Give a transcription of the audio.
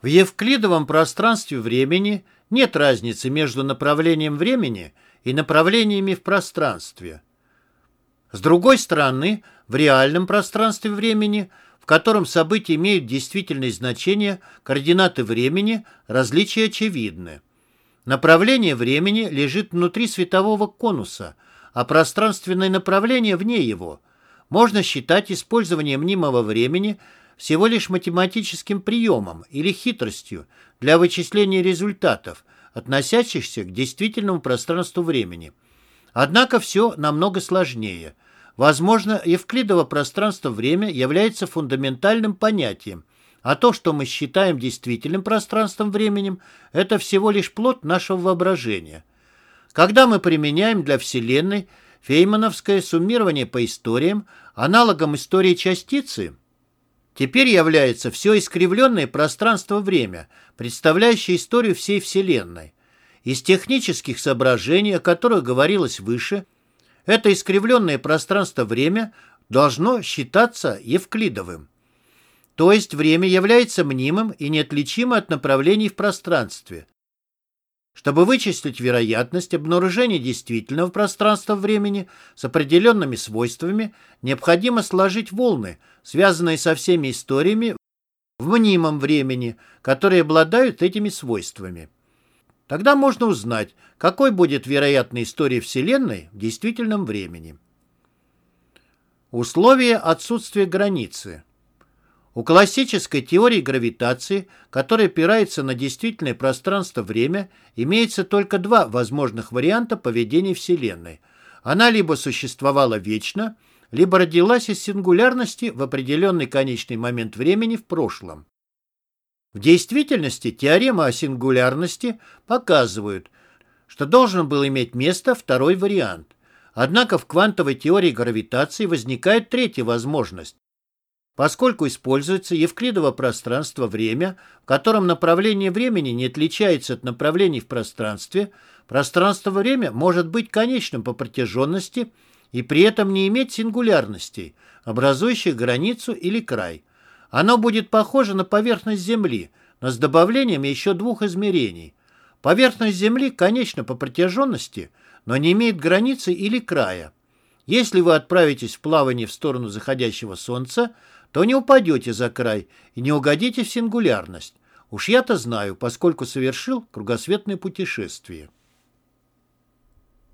В евклидовом пространстве времени нет разницы между направлением времени и направлениями в пространстве. С другой стороны, в реальном пространстве времени, в котором события имеют действительное значение, координаты времени, различия очевидны. Направление времени лежит внутри светового конуса, а пространственное направление вне его. Можно считать использование мнимого времени всего лишь математическим приемом или хитростью для вычисления результатов, относящихся к действительному пространству времени. Однако все намного сложнее. Возможно, Евклидово пространство-время является фундаментальным понятием, а то, что мы считаем действительным пространством-временем, это всего лишь плод нашего воображения. Когда мы применяем для Вселенной феймановское суммирование по историям, аналогом истории частицы, теперь является все искривленное пространство-время, представляющее историю всей Вселенной. Из технических соображений, о которых говорилось выше, это искривленное пространство-время должно считаться евклидовым. То есть время является мнимым и неотличимо от направлений в пространстве. Чтобы вычислить вероятность обнаружения действительного пространства-времени с определенными свойствами, необходимо сложить волны, связанные со всеми историями в мнимом времени, которые обладают этими свойствами. Тогда можно узнать, какой будет вероятная история Вселенной в действительном времени. Условия отсутствия границы – у классической теории гравитации, которая опирается на действительное пространство-время, имеется только два возможных варианта поведения Вселенной. Она либо существовала вечно, либо родилась из сингулярности в определенный конечный момент времени в прошлом. В действительности теорема о сингулярности показывает, что должен был иметь место второй вариант. Однако в квантовой теории гравитации возникает третья возможность поскольку используется евклидово пространство-время, в котором направление времени не отличается от направлений в пространстве, пространство-время может быть конечным по протяженности и при этом не иметь сингулярностей, образующих границу или край. Оно будет похоже на поверхность Земли, но с добавлением еще двух измерений. Поверхность Земли конечна по протяженности, но не имеет границы или края. Если вы отправитесь в плавание в сторону заходящего Солнца, то не упадете за край и не угодите в сингулярность. Уж я-то знаю, поскольку совершил кругосветное путешествие.